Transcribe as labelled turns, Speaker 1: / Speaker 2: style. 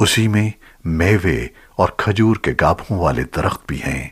Speaker 1: اسی میں میوے اور کھجور کے گابھوں والے درخت بھی ہیں۔